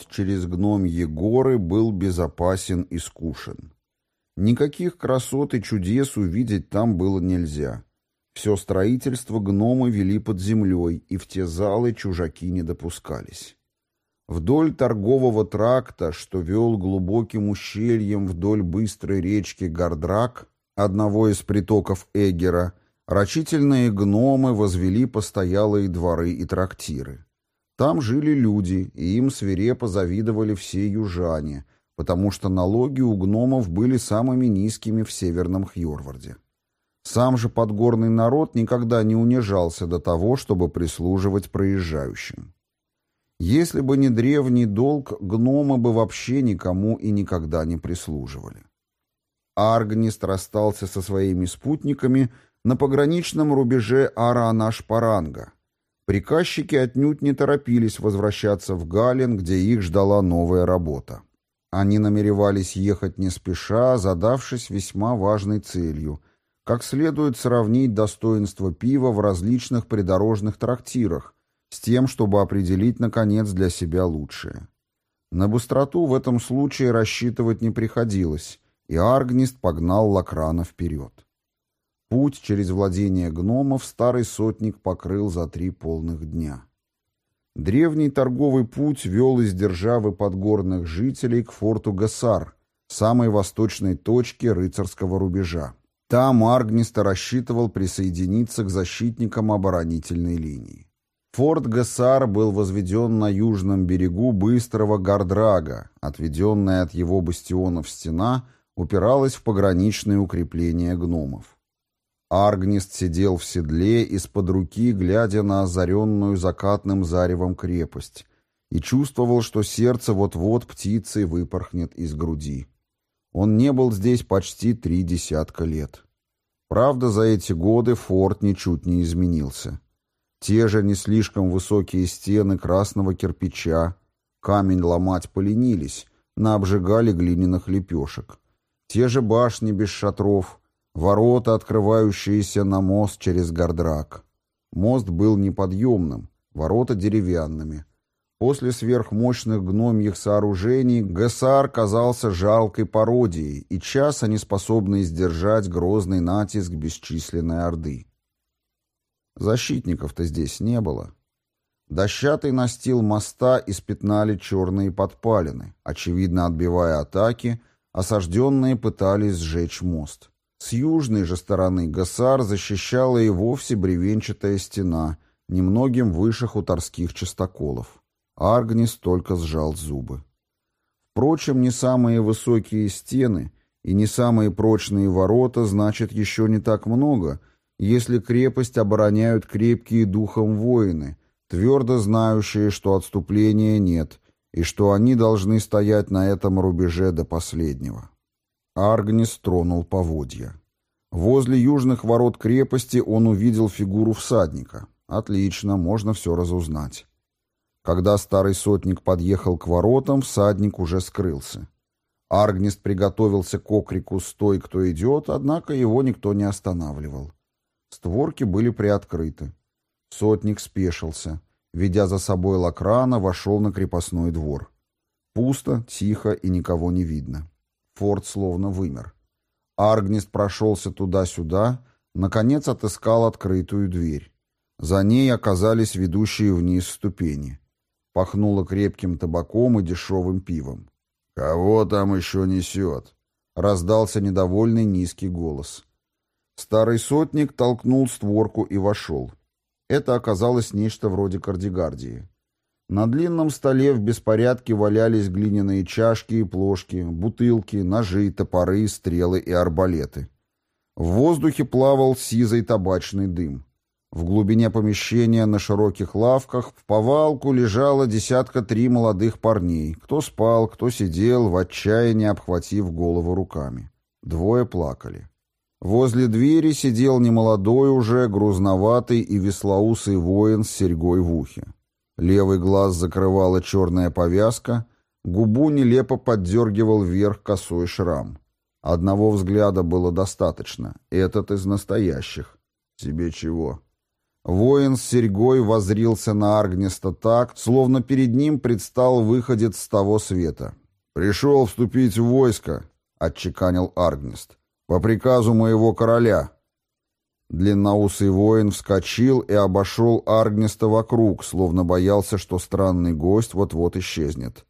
путь через гномьи горы был безопасен и скушен. Никаких красот и чудес увидеть там было нельзя. Все строительство гномы вели под землей, и в те залы чужаки не допускались. Вдоль торгового тракта, что вел глубоким ущельем вдоль быстрой речки Гардрак, одного из притоков Эгера, рачительные гномы возвели постоялые дворы и трактиры. Там жили люди, и им свирепо завидовали все южане, потому что налоги у гномов были самыми низкими в Северном Хьорварде. Сам же подгорный народ никогда не унижался до того, чтобы прислуживать проезжающим. Если бы не древний долг, гномы бы вообще никому и никогда не прислуживали. Аргнист расстался со своими спутниками на пограничном рубеже Араанаш-Паранга. Приказчики отнюдь не торопились возвращаться в Гален, где их ждала новая работа. Они намеревались ехать не спеша, задавшись весьма важной целью – как следует сравнить достоинство пива в различных придорожных трактирах, с тем, чтобы определить, наконец, для себя лучшее. На быстроту в этом случае рассчитывать не приходилось, и Аргнист погнал Лакрана вперед. Путь через владение гномов старый сотник покрыл за три полных дня. Древний торговый путь вел из державы подгорных жителей к форту Гасар, самой восточной точке рыцарского рубежа. Там Аргниста рассчитывал присоединиться к защитникам оборонительной линии. Форт Гессар был возведен на южном берегу быстрого Гардрага, отведенная от его бастионов стена упиралась в пограничные укрепления гномов. Аргнист сидел в седле из-под руки, глядя на озаренную закатным заревом крепость, и чувствовал, что сердце вот-вот птицей выпорхнет из груди. Он не был здесь почти три десятка лет. Правда, за эти годы форт ничуть не изменился. Те же не слишком высокие стены красного кирпича, камень ломать поленились, наобжигали глиняных лепешек. Те же башни без шатров, ворота, открывающиеся на мост через Гардрак. Мост был неподъемным, ворота деревянными. После сверхмощных гномьих сооружений Гессар казался жалкой пародией, и часа не способной сдержать грозный натиск бесчисленной орды. Защитников-то здесь не было. Дощатый настил моста испятнали черные подпалины. Очевидно, отбивая атаки, осажденные пытались сжечь мост. С южной же стороны Гасар защищала и вовсе бревенчатая стена, немногим выше хуторских частоколов. Аргнис только сжал зубы. Впрочем, не самые высокие стены и не самые прочные ворота значит еще не так много — если крепость обороняют крепкие духом воины, твердо знающие, что отступления нет, и что они должны стоять на этом рубеже до последнего. Аргнис тронул поводья. Возле южных ворот крепости он увидел фигуру всадника. Отлично, можно все разузнать. Когда старый сотник подъехал к воротам, всадник уже скрылся. Аргнист приготовился к окрику «Стой, кто идет», однако его никто не останавливал. Створки были приоткрыты. Сотник спешился. Ведя за собой лакрана, вошел на крепостной двор. Пусто, тихо и никого не видно. Форт словно вымер. Аргнист прошелся туда-сюда, наконец отыскал открытую дверь. За ней оказались ведущие вниз ступени. Пахнуло крепким табаком и дешевым пивом. «Кого там еще несет?» — раздался недовольный низкий голос. Старый сотник толкнул створку и вошел. Это оказалось нечто вроде кардигардии. На длинном столе в беспорядке валялись глиняные чашки и плошки, бутылки, ножи, топоры, стрелы и арбалеты. В воздухе плавал сизый табачный дым. В глубине помещения на широких лавках в повалку лежало десятка три молодых парней. Кто спал, кто сидел, в отчаянии обхватив голову руками. Двое плакали. Возле двери сидел немолодой уже, грузноватый и веслоусый воин с серьгой в ухе. Левый глаз закрывала черная повязка, губу нелепо поддергивал вверх косой шрам. Одного взгляда было достаточно. Этот из настоящих. Тебе чего? Воин с серьгой возрился на Аргнеста так, словно перед ним предстал выходец с того света. «Пришел вступить в войско», — отчеканил Аргнест, — «по приказу моего короля». Длинноусый воин вскочил и обошел Аргнеста вокруг, словно боялся, что странный гость вот-вот исчезнет.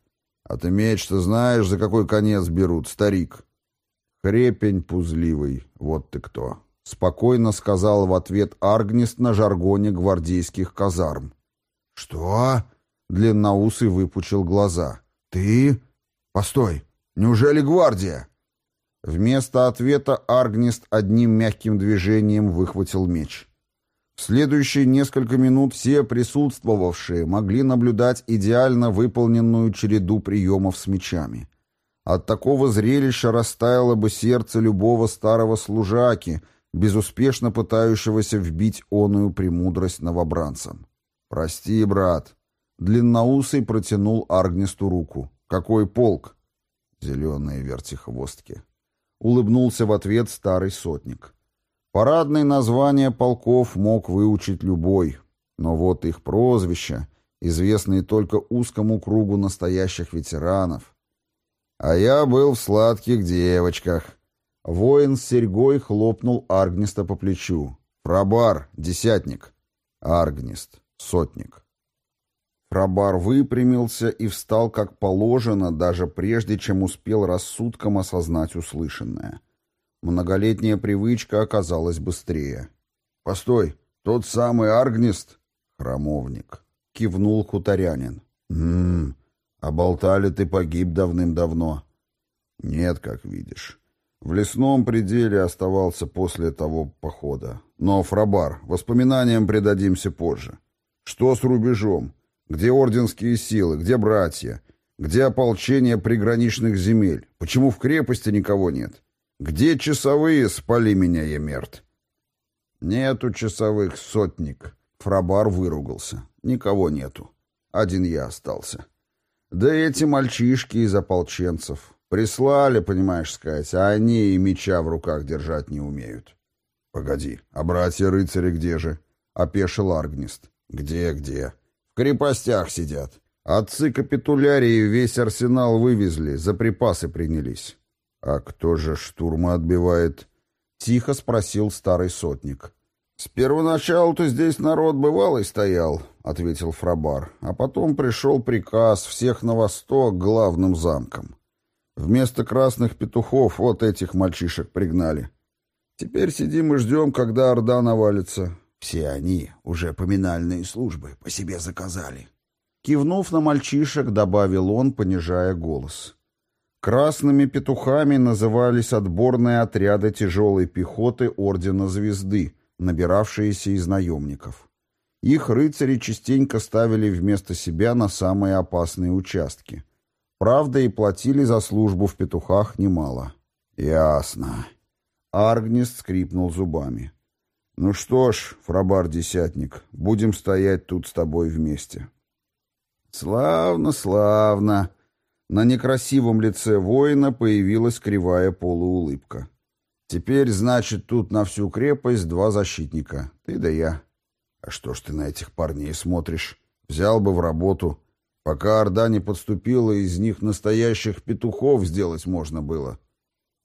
«А ты меч-то знаешь, за какой конец берут, старик?» «Хрепень пузливый, вот ты кто!» — спокойно сказал в ответ Аргнист на жаргоне гвардейских казарм. «Что?» — длинноусый выпучил глаза. «Ты? Постой! Неужели гвардия?» Вместо ответа Аргнист одним мягким движением выхватил меч. В следующие несколько минут все присутствовавшие могли наблюдать идеально выполненную череду приемов с мечами. От такого зрелища растаяло бы сердце любого старого служаки, безуспешно пытающегося вбить оную премудрость новобранцам. «Прости, брат». Длинноусый протянул Аргнисту руку. «Какой полк?» «Зеленые вертихвостки». Улыбнулся в ответ старый сотник. Парадные названия полков мог выучить любой, но вот их прозвища, известные только узкому кругу настоящих ветеранов, а я был в сладких девочках. Воин с серьгой хлопнул Аргниста по плечу. Фрабар, десятник. Аргнист, сотник. Фрабар выпрямился и встал как положено, даже прежде, чем успел рассудком осознать услышанное. Многолетняя привычка оказалась быстрее. «Постой, тот самый Аргнист?» «Храмовник», — кивнул хуторянин. «Ммм, а болтали ты погиб давным-давно. Нет, как видишь. В лесном пределе оставался после того похода. Но, Фрабар, воспоминаниям предадимся позже. Что с рубежом? Где орденские силы? Где братья? Где ополчение приграничных земель? Почему в крепости никого нет? Где часовые? Спали меня, Емерт. Нету часовых, сотник. Фрабар выругался. Никого нету. Один я остался. Да эти мальчишки из ополченцев. Прислали, понимаешь сказать, а они и меча в руках держать не умеют. Погоди, а братья-рыцари где же? Опешил Аргнист. Где, где? В крепостях сидят. Отцы капитулярии весь арсенал вывезли, за припасы принялись. А кто же штурмы отбивает? Тихо спросил старый сотник. «С первоначалу-то здесь народ бывалый стоял», — ответил Фрабар, «а потом пришел приказ всех на восток главным замкам. Вместо красных петухов вот этих мальчишек пригнали. Теперь сидим и ждем, когда Орда навалится. Все они уже поминальные службы по себе заказали». Кивнув на мальчишек, добавил он, понижая голос. Красными петухами назывались отборные отряды тяжелой пехоты Ордена Звезды — набиравшиеся из наемников. Их рыцари частенько ставили вместо себя на самые опасные участки. Правда, и платили за службу в петухах немало. «Ясно». Аргнист скрипнул зубами. «Ну что ж, фрабар-десятник, будем стоять тут с тобой вместе». «Славно, славно!» На некрасивом лице воина появилась кривая полуулыбка. Теперь, значит, тут на всю крепость два защитника. Ты да я. А что ж ты на этих парней смотришь? Взял бы в работу. Пока Орда не подступила, из них настоящих петухов сделать можно было.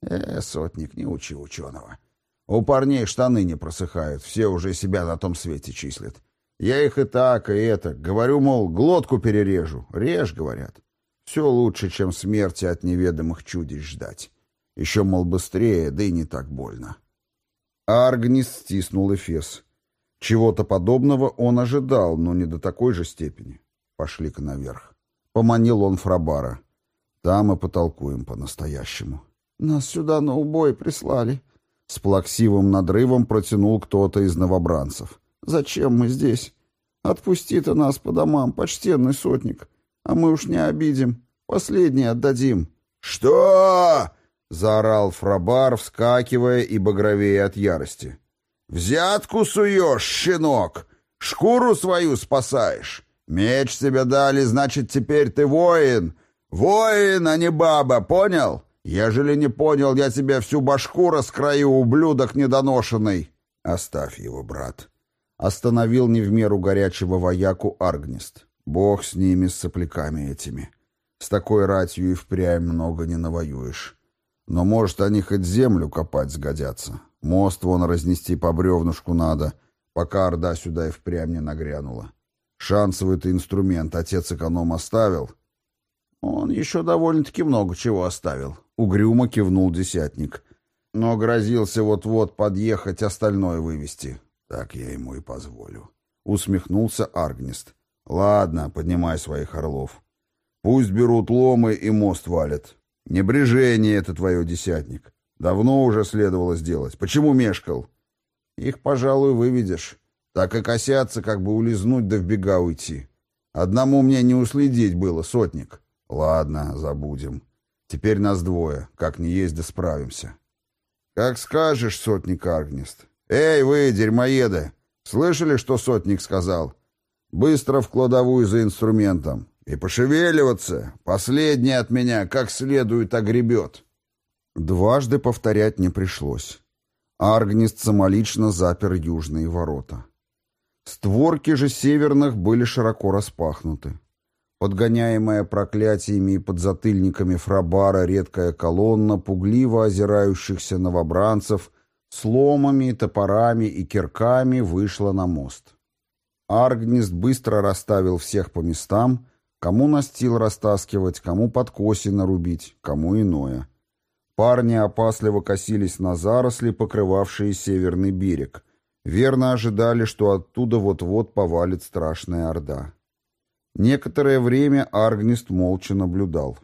Э, сотник, не учи ученого. У парней штаны не просыхают, все уже себя на том свете числят. Я их и так, и это. Говорю, мол, глотку перережу. Режь, говорят. Все лучше, чем смерти от неведомых чудищ ждать. Еще, мол, быстрее, да и не так больно. Аргнис стиснул Эфес. Чего-то подобного он ожидал, но не до такой же степени. Пошли-ка наверх. Поманил он Фрабара. Там и потолкуем по-настоящему. Нас сюда на убой прислали. С плаксивым надрывом протянул кто-то из новобранцев. Зачем мы здесь? Отпусти ты нас по домам, почтенный сотник. А мы уж не обидим. Последний отдадим. Что? — заорал Фрабар, вскакивая и багровее от ярости. «Взятку суешь, щенок! Шкуру свою спасаешь! Меч тебе дали, значит, теперь ты воин! Воин, а не баба, понял? Ежели не понял, я тебе всю башку раскрою, ублюдок недоношенный!» «Оставь его, брат!» Остановил не в меру горячего вояку Аргнист. Бог с ними, с сопляками этими. С такой ратью и впрямь много не навоюешь. Но, может, они хоть землю копать сгодятся. Мост вон разнести по бревнушку надо, пока Орда сюда и впрямь не нагрянула. Шансовый-то инструмент отец эконом оставил. Он еще довольно-таки много чего оставил. Угрюмо кивнул десятник. Но грозился вот-вот подъехать остальное вывести. Так я ему и позволю. Усмехнулся Аргнист. Ладно, поднимай своих орлов. Пусть берут ломы и мост валят. Небрежение это твое, десятник. Давно уже следовало сделать. Почему мешкал? Их, пожалуй, выведешь. Так и косятся, как бы улизнуть да в бега уйти. Одному мне не уследить было, сотник. Ладно, забудем. Теперь нас двое. Как не есть, справимся. Как скажешь, сотник Аргнист. Эй, вы, дерьмоеды! Слышали, что сотник сказал? Быстро в кладовую за инструментом. И пошевеливаться. Последний от меня как следует огребет. Дважды повторять не пришлось. Аргнист самолично запер южные ворота. Створки же северных были широко распахнуты. Подгоняемая проклятиями и подзатыльниками фрабара редкая колонна пугливо озирающихся новобранцев с ломами, топорами и кирками вышла на мост. Аргнист быстро расставил всех по местам, кому настил растаскивать, кому подкоси нарубить, кому иное. Парни опасливо косились на заросли, покрывавшие северный берег. Верно ожидали, что оттуда вот-вот повалит страшная орда. Некоторое время Аргнист молча наблюдал.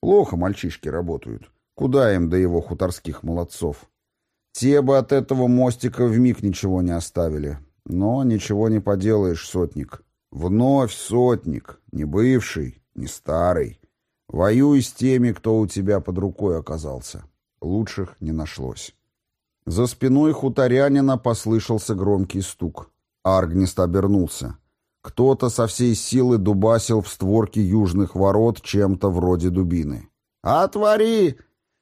Плохо мальчишки работают. Куда им до его хуторских молодцов? Те бы от этого мостика вмиг ничего не оставили. Но ничего не поделаешь, сотник. Вновь сотник, не бывший, не старый. Воюй с теми, кто у тебя под рукой оказался. Лучших не нашлось. За спиной хуторянина послышался громкий стук. Аргнист обернулся. Кто-то со всей силы дубасил в створки южных ворот чем-то вроде дубины. «Отвори!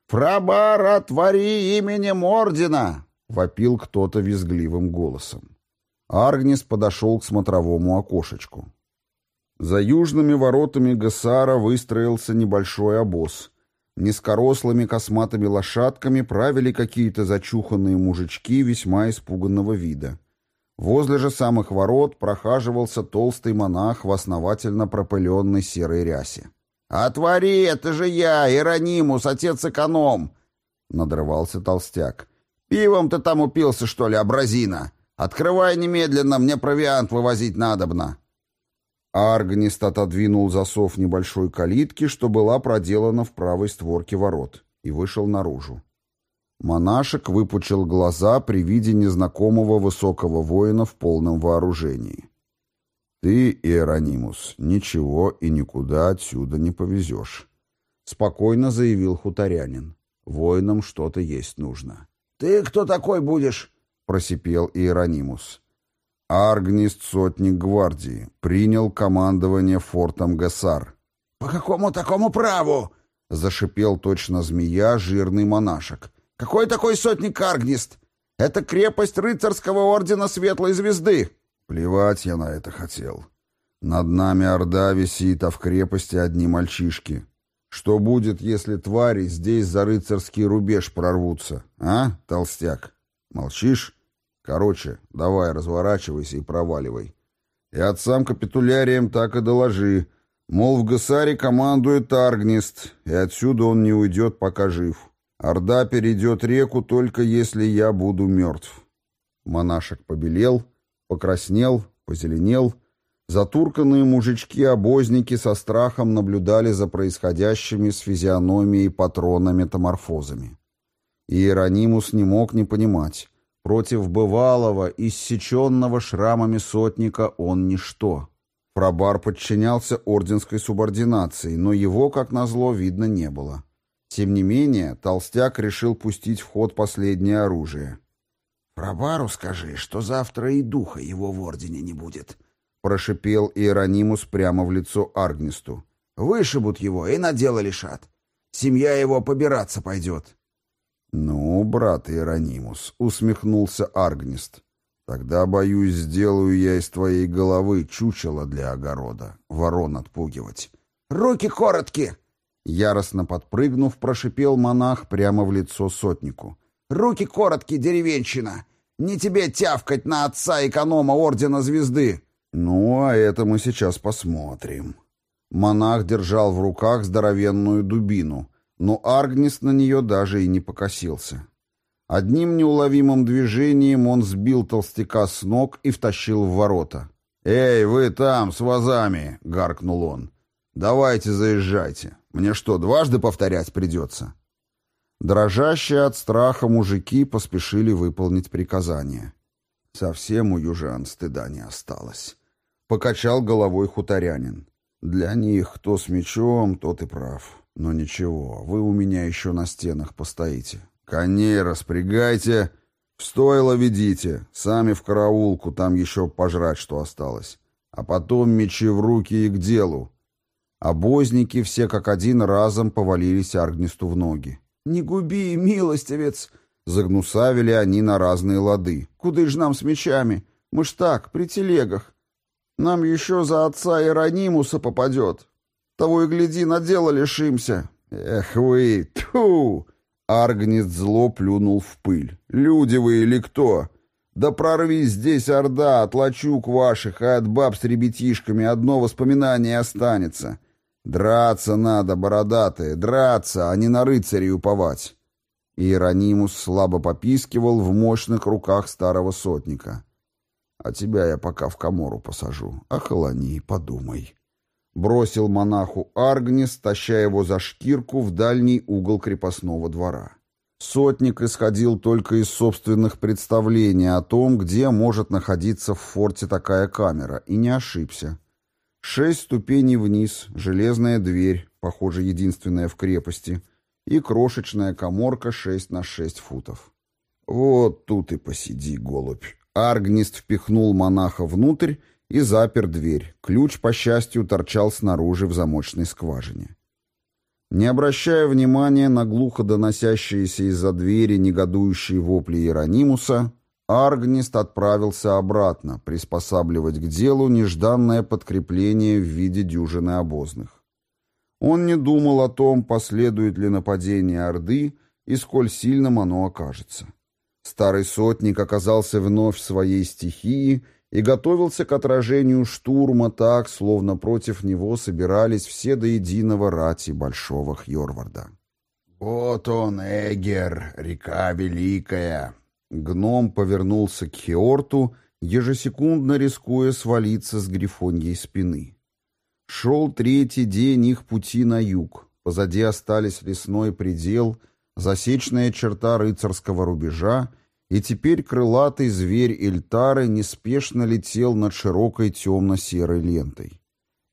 Фрабар, отвори именем ордена!» — вопил кто-то визгливым голосом. Аргнис подошел к смотровому окошечку. За южными воротами Гессара выстроился небольшой обоз. Низкорослыми косматыми лошадками правили какие-то зачуханные мужички весьма испуганного вида. Возле же самых ворот прохаживался толстый монах в основательно пропыленной серой рясе. «Отвори, это же я, Иронимус, отец-эконом!» — надрывался толстяк. «Пивом ты там упился, что ли, абразина? Открывай немедленно, мне провиант вывозить надобно!» Аргнист отодвинул засов небольшой калитки, что была проделана в правой створке ворот, и вышел наружу. Монашек выпучил глаза при виде незнакомого высокого воина в полном вооружении. «Ты, Иеронимус, ничего и никуда отсюда не повезешь», — спокойно заявил хуторянин. «Воинам что-то есть нужно». «Ты кто такой будешь?» — просипел Иеронимус. Аргнист, сотник гвардии, принял командование фортом Гасар. «По какому такому праву?» — зашипел точно змея жирный монашек. Какой такой сотник Аргнист? Это крепость рыцарского ордена Светлой Звезды. Плевать я на это хотел. Над нами орда висит, а в крепости одни мальчишки. Что будет, если твари здесь за рыцарский рубеж прорвутся, а, толстяк? Молчишь? Короче, давай, разворачивайся и проваливай. И отцам капитуляриям так и доложи, мол, в Гасаре командует Аргнист, и отсюда он не уйдет, пока жив. Орда перейдет реку только если я буду мертв. Монашек побелел, покраснел, позеленел. Затурканные мужички-обозники со страхом наблюдали за происходящими с физиономией патрона метаморфозами. Иеронимус не мог не понимать. Против бывалого, иссеченного шрамами сотника он ничто. Пробар подчинялся орденской субординации, но его, как назло, видно не было. Тем не менее, толстяк решил пустить в ход последнее оружие. «Пробару скажи, что завтра и духа его в ордене не будет», — прошипел Иеронимус прямо в лицо Аргнисту. «Вышибут его и на дело лишат. Семья его побираться пойдет». «Ну, брат Иеронимус», — усмехнулся Аргнист, — Тогда, боюсь, сделаю я из твоей головы чучело для огорода, ворон отпугивать. «Руки короткие!» Яростно подпрыгнув, прошипел монах прямо в лицо сотнику. «Руки короткие, деревенщина! Не тебе тявкать на отца эконома Ордена Звезды!» «Ну, а это мы сейчас посмотрим». Монах держал в руках здоровенную дубину, но Аргнис на нее даже и не покосился. Одним неуловимым движением он сбил толстяка с ног и втащил в ворота. «Эй, вы там, с вазами!» — гаркнул он. «Давайте заезжайте. Мне что, дважды повторять придется?» Дрожащие от страха мужики поспешили выполнить приказание. Совсем у южан стыда не осталось. Покачал головой хуторянин. Для них кто с мечом, тот и прав. Но ничего, вы у меня еще на стенах постоите. Коней распрягайте, в стойло ведите, сами в караулку, там еще пожрать что осталось. А потом мечи в руки и к делу. Обозники все как один разом повалились Аргнисту в ноги. «Не губи, милостивец!» Загнусавили они на разные лады. «Куда ж нам с мечами? Мы ж так, при телегах. Нам еще за отца Иеронимуса попадет. Того и гляди, на дело лишимся». «Эх вы, тьфу!» Аргнист зло плюнул в пыль. «Люди вы или кто? Да прорвись здесь орда от лачуг ваших, а от баб с ребятишками одно воспоминание останется. Драться надо, бородатые, драться, а не на рыцарей уповать. Иеронимус слабо попискивал в мощных руках старого сотника. «А тебя я пока в комору посажу. Охолони, подумай». Бросил монаху Аргнис, таща его за шкирку в дальний угол крепостного двора. Сотник исходил только из собственных представлений о том, где может находиться в форте такая камера, и не ошибся. Шесть ступеней вниз, железная дверь, похоже, единственная в крепости, и крошечная коморка шесть на шесть футов. «Вот тут и посиди, голубь». Аргнист впихнул монаха внутрь и запер дверь. Ключ, по счастью, торчал снаружи в замочной скважине. Не обращая внимания на глухо доносящиеся из-за двери негодующие вопли Иеронимуса, Аргнист отправился обратно, приспосабливать к делу нежданное подкрепление в виде дюжины обозных. Он не думал о том, последует ли нападение Орды и сколь сильным оно окажется. Старый сотник оказался вновь в своей стихии и готовился к отражению штурма так, словно против него собирались все до единого рати Большого Хьорварда. «Вот он, Эгер, река Великая!» Гном повернулся к Хеорту, ежесекундно рискуя свалиться с грифоньей спины. Шел третий день их пути на юг. Позади остались лесной предел, засечная черта рыцарского рубежа, и теперь крылатый зверь Эльтары неспешно летел над широкой темно-серой лентой.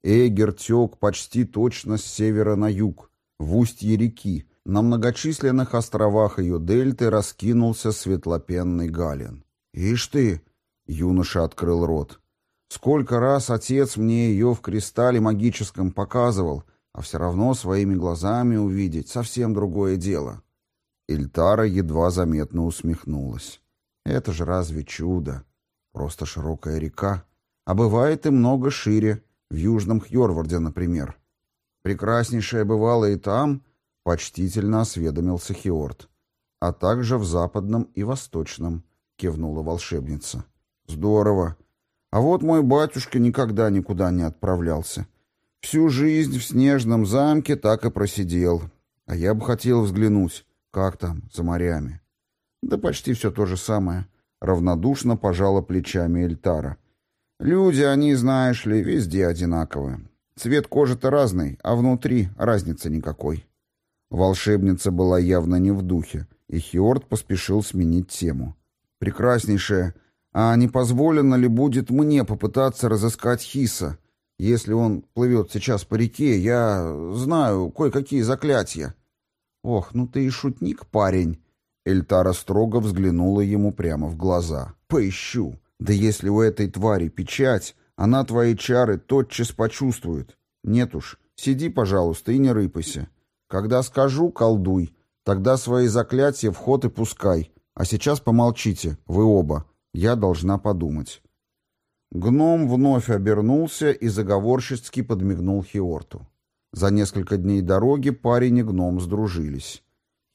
Эгер тек почти точно с севера на юг, в устье реки, на многочисленных островах ее дельты раскинулся светлопенный гален. «Ишь ты!» — юноша открыл рот. «Сколько раз отец мне ее в кристалле магическом показывал, а все равно своими глазами увидеть совсем другое дело». Ильтара едва заметно усмехнулась. «Это же разве чудо? Просто широкая река. А бывает и много шире, в Южном Хьорварде, например. Прекраснейшее бывало и там, — Почтительно осведомился Хиорт. А также в западном и восточном, кивнула волшебница. Здорово. А вот мой батюшка никогда никуда не отправлялся. Всю жизнь в снежном замке так и просидел. А я бы хотел взглянуть, как там, за морями. Да почти все то же самое. Равнодушно пожала плечами Эльтара. Люди, они, знаешь ли, везде одинаковые. Цвет кожи-то разный, а внутри разницы никакой. Волшебница была явно не в духе, и Хиорд поспешил сменить тему. «Прекраснейшая, а не позволено ли будет мне попытаться разыскать Хиса? Если он плывет сейчас по реке, я знаю кое-какие заклятия». «Ох, ну ты и шутник, парень!» Эльтара строго взглянула ему прямо в глаза. «Поищу. Да если у этой твари печать, она твои чары тотчас почувствует. Нет уж, сиди, пожалуйста, и не рыпайся. Когда скажу, колдуй, тогда свои заклятия в ход и пускай. А сейчас помолчите, вы оба. Я должна подумать. Гном вновь обернулся и заговорщицки подмигнул Хиорту. За несколько дней дороги парень и гном сдружились.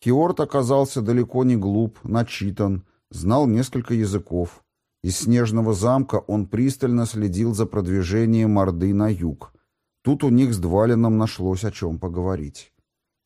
Хиорт оказался далеко не глуп, начитан, знал несколько языков. Из снежного замка он пристально следил за продвижением Орды на юг. Тут у них с Двалином нашлось о чем поговорить.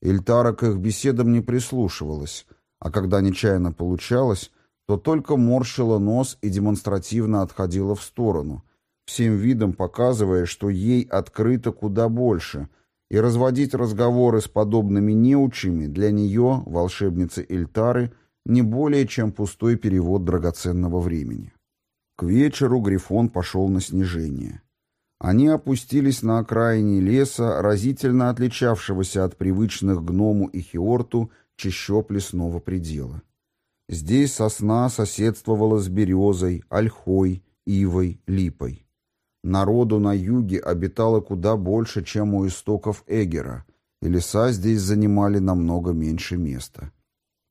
Эльтара к их беседам не прислушивалась, а когда нечаянно получалось, то только морщила нос и демонстративно отходила в сторону, всем видом показывая, что ей открыто куда больше, и разводить разговоры с подобными неучими для нее, волшебницы Эльтары, не более чем пустой перевод драгоценного времени. К вечеру Грифон пошел на снижение. Они опустились на окраине леса, разительно отличавшегося от привычных гному и хиорту чащоб лесного предела. Здесь сосна соседствовала с березой, ольхой, ивой, липой. Народу на юге обитало куда больше, чем у истоков Эгера, и леса здесь занимали намного меньше места.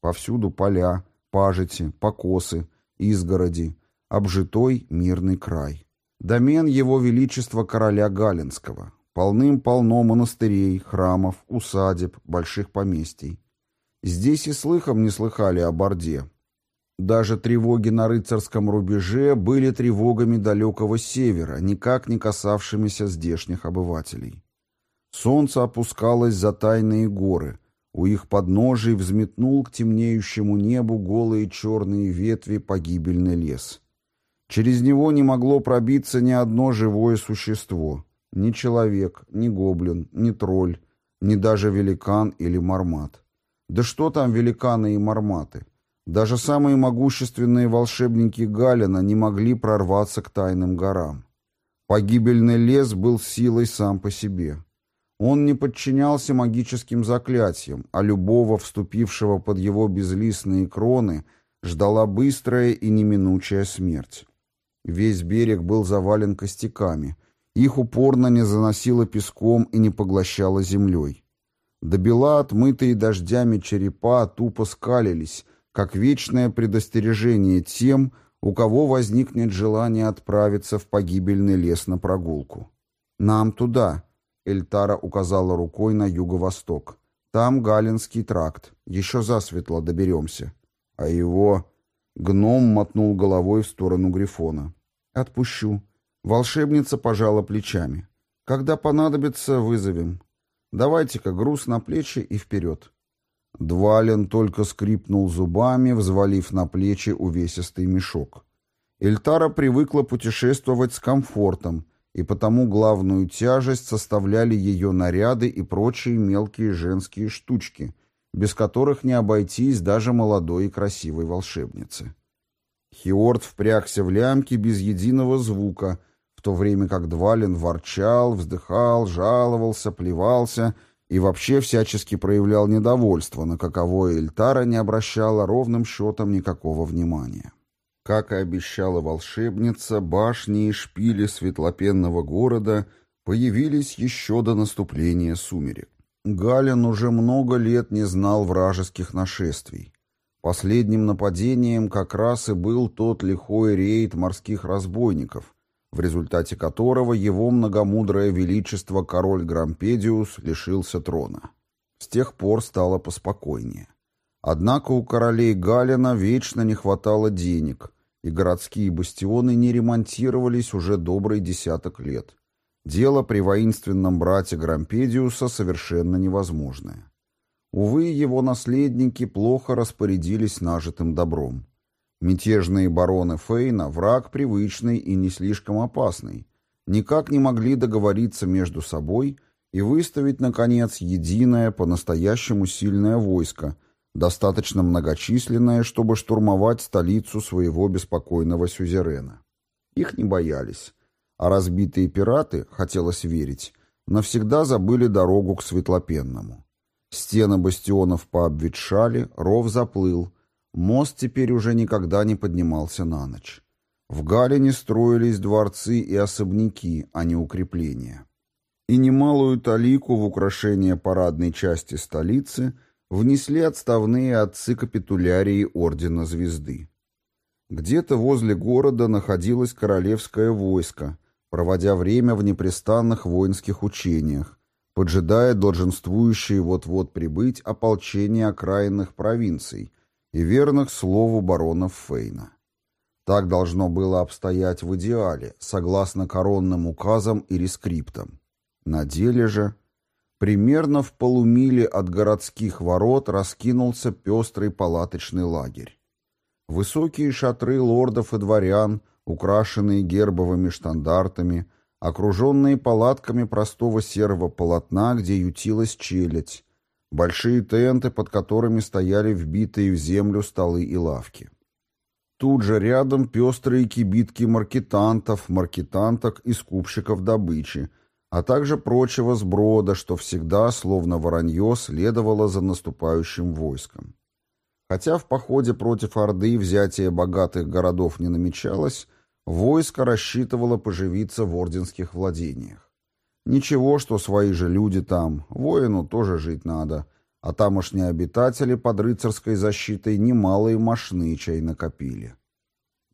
Повсюду поля, пажити, покосы, изгороди, обжитой мирный край. Домен его величества короля Галинского. Полным-полно монастырей, храмов, усадеб, больших поместий. Здесь и слыхом не слыхали о Борде. Даже тревоги на рыцарском рубеже были тревогами далекого севера, никак не касавшимися здешних обывателей. Солнце опускалось за тайные горы. У их подножий взметнул к темнеющему небу голые черные ветви погибельный лес. Через него не могло пробиться ни одно живое существо. Ни человек, ни гоблин, ни тролль, ни даже великан или мармат. Да что там великаны и марматы? Даже самые могущественные волшебники Галина не могли прорваться к тайным горам. Погибельный лес был силой сам по себе. Он не подчинялся магическим заклятиям, а любого вступившего под его безлистные кроны ждала быстрая и неминучая смерть. Весь берег был завален костяками. Их упорно не заносило песком и не поглощало землей. До бела отмытые дождями черепа тупо скалились, как вечное предостережение тем, у кого возникнет желание отправиться в погибельный лес на прогулку. «Нам туда», — Эльтара указала рукой на юго-восток. «Там Галинский тракт. Еще засветло доберемся». «А его...» Гном мотнул головой в сторону Грифона. «Отпущу». Волшебница пожала плечами. «Когда понадобится, вызовем. Давайте-ка груз на плечи и вперед». Двален только скрипнул зубами, взвалив на плечи увесистый мешок. Эльтара привыкла путешествовать с комфортом, и потому главную тяжесть составляли ее наряды и прочие мелкие женские штучки, без которых не обойтись даже молодой и красивой волшебнице. Хиорд впрягся в лямки без единого звука, в то время как Двалин ворчал, вздыхал, жаловался, плевался — и вообще всячески проявлял недовольство, на каковое Эльтара не обращала ровным счетом никакого внимания. Как и обещала волшебница, башни и шпили светлопенного города появились еще до наступления сумерек. Галин уже много лет не знал вражеских нашествий. Последним нападением как раз и был тот лихой рейд морских разбойников, в результате которого его многомудрое величество король Грампедиус лишился трона. С тех пор стало поспокойнее. Однако у королей Галина вечно не хватало денег, и городские бастионы не ремонтировались уже добрый десяток лет. Дело при воинственном брате Грампедиуса совершенно невозможное. Увы, его наследники плохо распорядились нажитым добром. Мятежные бароны Фейна, враг привычный и не слишком опасный, никак не могли договориться между собой и выставить, наконец, единое, по-настоящему сильное войско, достаточно многочисленное, чтобы штурмовать столицу своего беспокойного сюзерена. Их не боялись, а разбитые пираты, хотелось верить, навсегда забыли дорогу к Светлопенному. Стены бастионов пообветшали, ров заплыл — Мост теперь уже никогда не поднимался на ночь. В Галине строились дворцы и особняки, а не укрепления. И немалую талику в украшение парадной части столицы внесли отставные отцы капитулярии Ордена Звезды. Где-то возле города находилось королевское войско, проводя время в непрестанных воинских учениях, поджидая долженствующие вот-вот прибыть ополчение окраинных провинций и верных слову баронов Фейна. Так должно было обстоять в идеале, согласно коронным указам и рескриптам. На деле же, примерно в полумиле от городских ворот раскинулся пестрый палаточный лагерь. Высокие шатры лордов и дворян, украшенные гербовыми штандартами, окруженные палатками простого серого полотна, где ютилась челядь, большие тенты, под которыми стояли вбитые в землю столы и лавки. Тут же рядом пестрые кибитки маркетантов, маркетанток и скупщиков добычи, а также прочего сброда, что всегда, словно воронье, следовало за наступающим войском. Хотя в походе против Орды взятие богатых городов не намечалось, войско рассчитывало поживиться в орденских владениях. Ничего, что свои же люди там, воину тоже жить надо, а тамошние обитатели под рыцарской защитой немалые мошны чай накопили.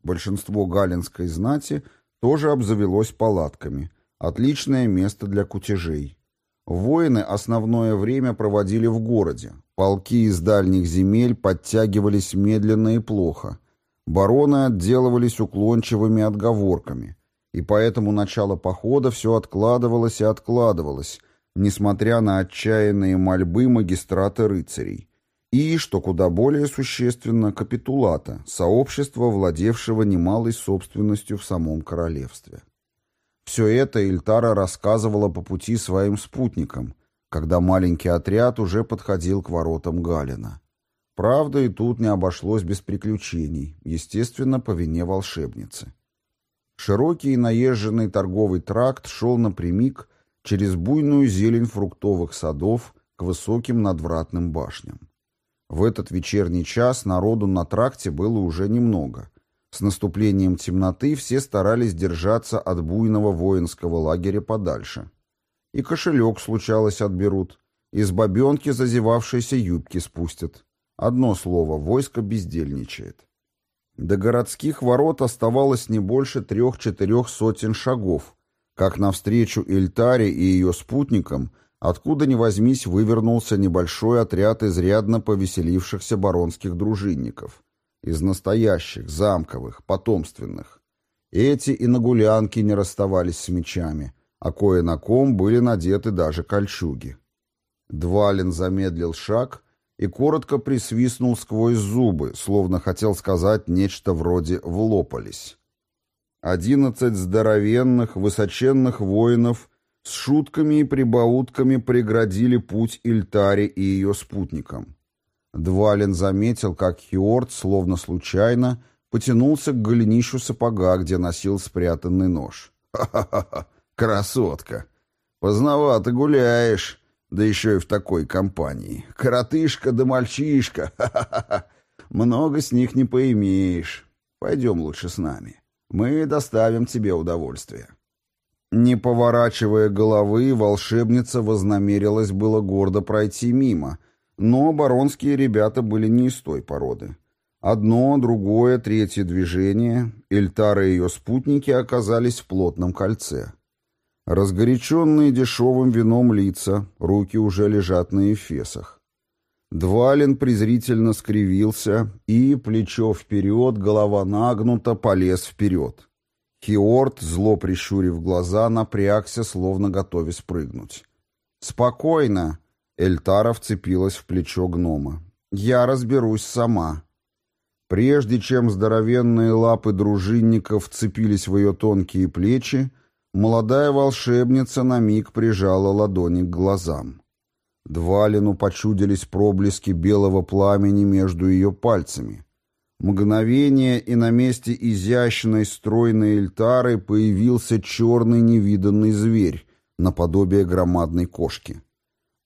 Большинство галинской знати тоже обзавелось палатками. Отличное место для кутежей. Воины основное время проводили в городе. Полки из дальних земель подтягивались медленно и плохо. Бароны отделывались уклончивыми отговорками. И поэтому начало похода все откладывалось и откладывалось, несмотря на отчаянные мольбы магистрата рыцарей. И, что куда более существенно, капитулата, сообщества, владевшего немалой собственностью в самом королевстве. Все это Ильтара рассказывала по пути своим спутникам, когда маленький отряд уже подходил к воротам Галина. Правда, и тут не обошлось без приключений, естественно, по вине волшебницы. Широкий и наезженный торговый тракт шел напрямик через буйную зелень фруктовых садов к высоким надвратным башням. В этот вечерний час народу на тракте было уже немного. С наступлением темноты все старались держаться от буйного воинского лагеря подальше. И кошелек, случалось, отберут. Из бабенки зазевавшейся юбки спустят. Одно слово, войско бездельничает. До городских ворот оставалось не больше трех-четырех сотен шагов, как навстречу Эльтаре и ее спутникам, откуда ни возьмись, вывернулся небольшой отряд изрядно повеселившихся баронских дружинников. Из настоящих, замковых, потомственных. Эти и на гулянке не расставались с мечами, а кое на ком были надеты даже кольчуги. Двалин замедлил шаг — и коротко присвистнул сквозь зубы, словно хотел сказать нечто вроде «влопались». Одиннадцать здоровенных, высоченных воинов с шутками и прибаутками преградили путь Ильтаре и ее спутникам. Двалин заметил, как Хиорд, словно случайно, потянулся к голенищу сапога, где носил спрятанный нож. «Ха-ха-ха! Красотка! Поздновато гуляешь!» Да еще и в такой компании. Коротышка да мальчишка. Ха-ха-ха. Много с них не поимеешь. Пойдем лучше с нами. Мы доставим тебе удовольствие. Не поворачивая головы, волшебница вознамерилась было гордо пройти мимо, но баронские ребята были не из той породы. Одно, другое, третье движение, Эльтара и ее спутники оказались в плотном кольце. Разгоряченные дешевым вином лица, руки уже лежат на эфесах. Двалин презрительно скривился и, плечо вперед, голова нагнута, полез вперед. Хиорт, зло прищурив глаза, напрягся, словно готовясь прыгнуть. «Спокойно!» — Эльтара вцепилась в плечо гнома. «Я разберусь сама». Прежде чем здоровенные лапы дружинников вцепились в ее тонкие плечи, Молодая волшебница на миг прижала ладони к глазам. Двалину почудились проблески белого пламени между ее пальцами. Мгновение, и на месте изящной стройной эльтары появился черный невиданный зверь, наподобие громадной кошки.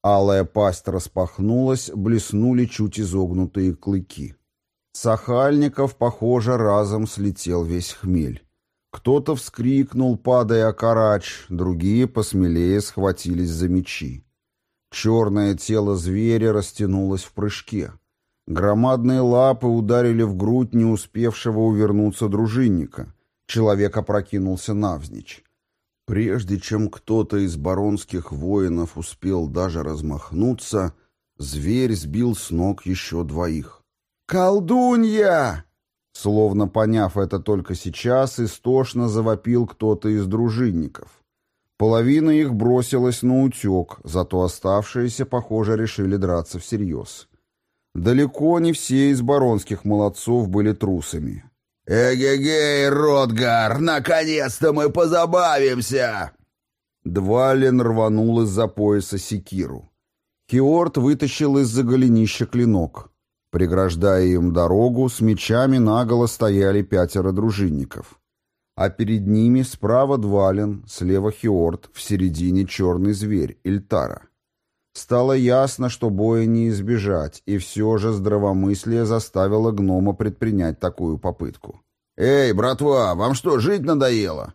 Алая пасть распахнулась, блеснули чуть изогнутые клыки. Сахальников, похоже, разом слетел весь хмель. Кто-то вскрикнул, падая карач, другие посмелее схватились за мечи. Черное тело зверя растянулось в прыжке. Громадные лапы ударили в грудь не успевшего увернуться дружинника. Человек опрокинулся навзничь. Прежде чем кто-то из баронских воинов успел даже размахнуться, зверь сбил с ног еще двоих. «Колдунья!» Словно поняв это только сейчас, истошно завопил кто-то из дружинников. Половина их бросилась на утек, зато оставшиеся, похоже, решили драться всерьез. Далеко не все из баронских молодцов были трусами. «Эгегей, Ротгар, наконец-то мы позабавимся!» Двалин рванул из-за пояса секиру. Хиорт вытащил из-за голенища клинок. Преграждая им дорогу, с мечами наголо стояли пятеро дружинников. А перед ними справа Двалин, слева Хиорт, в середине черный зверь, Ильтара. Стало ясно, что боя не избежать, и все же здравомыслие заставило гнома предпринять такую попытку. «Эй, братва, вам что, жить надоело?»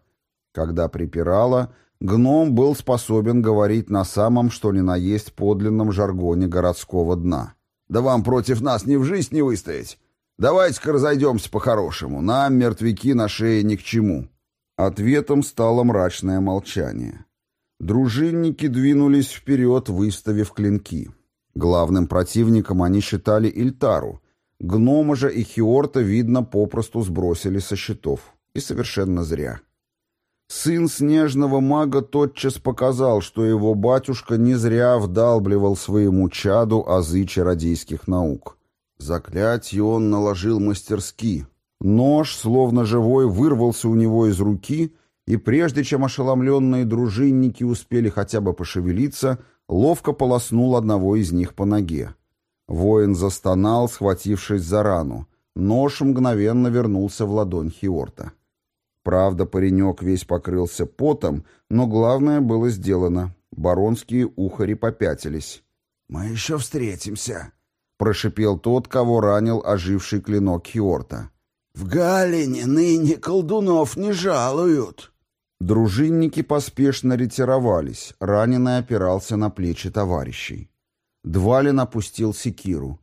Когда припирало, гном был способен говорить на самом, что ни на есть подлинном жаргоне городского дна. Да вам против нас ни в жизнь не выстоять. Давайте-ка разойдемся по-хорошему. Нам мертвяки на шее ни к чему». Ответом стало мрачное молчание. Дружинники двинулись вперед, выставив клинки. Главным противником они считали Ильтару. Гнома же и Хиорта, видно, попросту сбросили со счетов. И совершенно зря. Сын снежного мага тотчас показал, что его батюшка не зря вдалбливал своему чаду азы чародейских наук. Заклятие он наложил мастерски. Нож, словно живой, вырвался у него из руки, и прежде чем ошеломленные дружинники успели хотя бы пошевелиться, ловко полоснул одного из них по ноге. Воин застонал, схватившись за рану. Нож мгновенно вернулся в ладонь Хиорта. Правда, паренек весь покрылся потом, но главное было сделано. Баронские ухари попятились. «Мы еще встретимся», — прошипел тот, кого ранил оживший клинок Хиорта. «В Галине ныне колдунов не жалуют». Дружинники поспешно ретировались, раненый опирался на плечи товарищей. Двалин опустил секиру.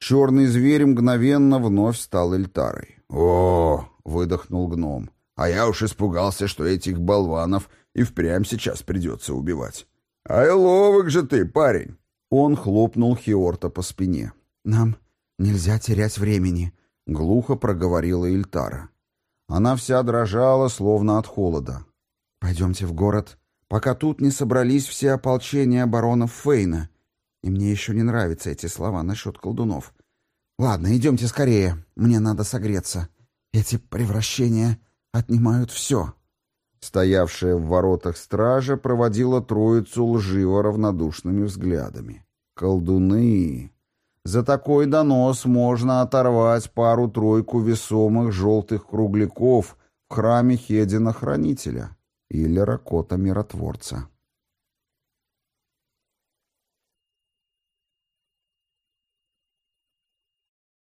Черный зверь мгновенно вновь стал эльтарой. «О!» — выдохнул гном. А я уж испугался, что этих болванов и впрямь сейчас придется убивать. Ай, ловок же ты, парень!» Он хлопнул Хиорта по спине. «Нам нельзя терять времени», — глухо проговорила Ильтара. Она вся дрожала, словно от холода. «Пойдемте в город, пока тут не собрались все ополчения баронов Фейна. И мне еще не нравятся эти слова насчет колдунов. Ладно, идемте скорее, мне надо согреться. Эти превращения отнимают все». Стоявшая в воротах стража проводила троицу лживо равнодушными взглядами. «Колдуны!» За такой донос можно оторвать пару-тройку весомых желтых кругляков в храме Хедина-хранителя или Ракота-миротворца.